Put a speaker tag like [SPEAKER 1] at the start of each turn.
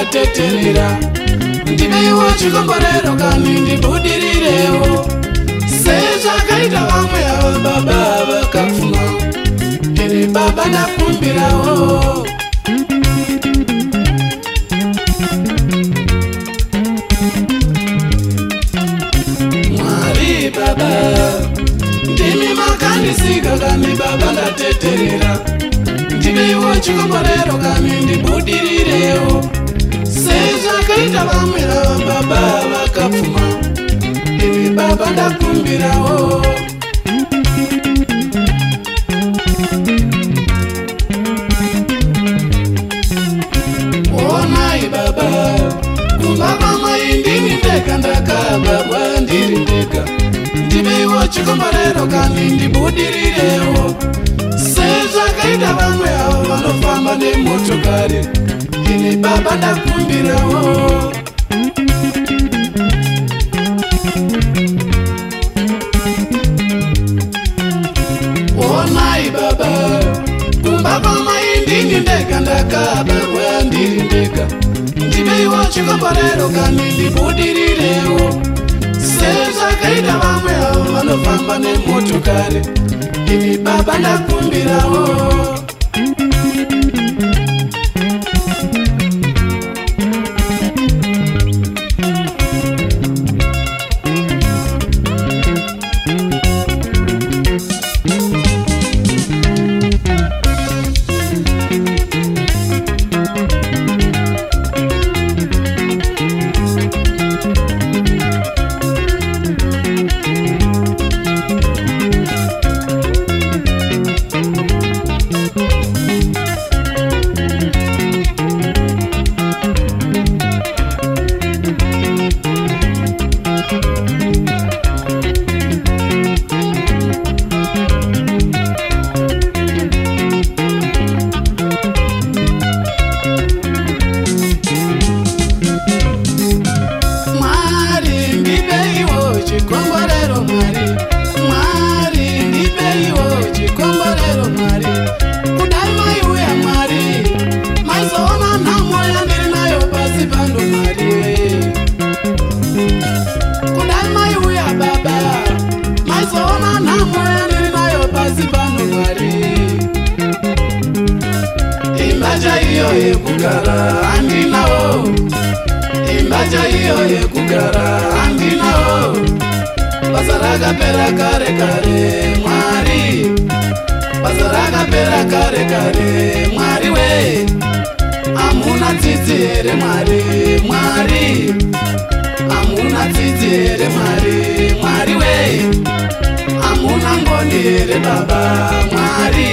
[SPEAKER 1] ndateterera ndineiwo chikomborero kami ndibudirirewo sezvakaita vamwe ava baba vakafuma ini baba ndakumbirawo mwari baba ndimi makandisika kami baba ndateterera ndineiwo chikomborero kami ndibudirirewo sezvakaita vamwe rava baba vakapfuma ivi baba ndakumbirawo onai baba kuva vamai ndimi ndeka ndakababwa ndiri ndeka ndiveiwo chikomborero kani ndibudirirewo famba nemotokari ini baba ndakumbirawo onai oh, baba kumba kwamai ndini ndeka ndakaba kwaya ndiri ndeka ndibeiwa chikomborero kani ndibudirirewo sezvakaita vamwe avo vanofamba nemotokari ini baba ndakumbirawo oh. iyo yekugara andinawo imbaja iyo yekugara andinawo bazarakapera kare kare mwari bazarakapera kare kare mwari we amuna tsitsi here mwari mwari amuna tsitsi here mwari mwari we amuna ngoni here baba mwari